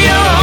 You're.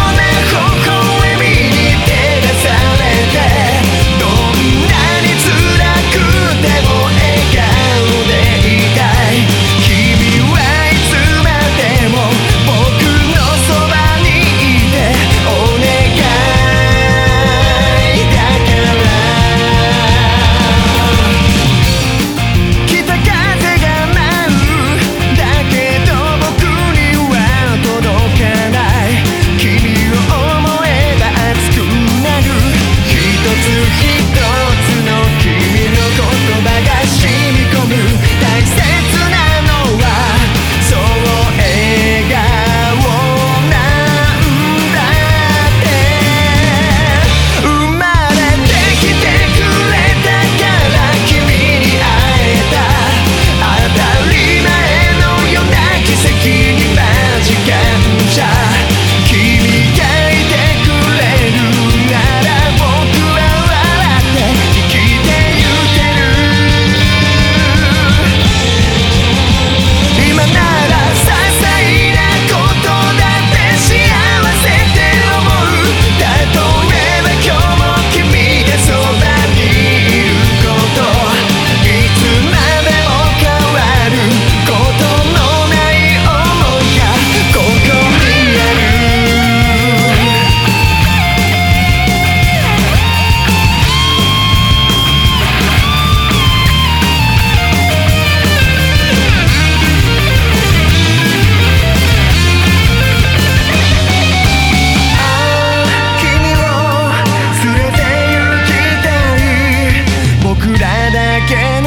again.